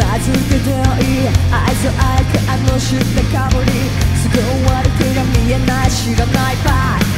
名付けてもいい。愛想愛くあの知ったかぶり。すぐ終わる手が見えない。知らない。場合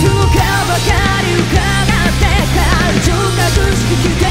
空ばかり伺って感情隠し聞きたい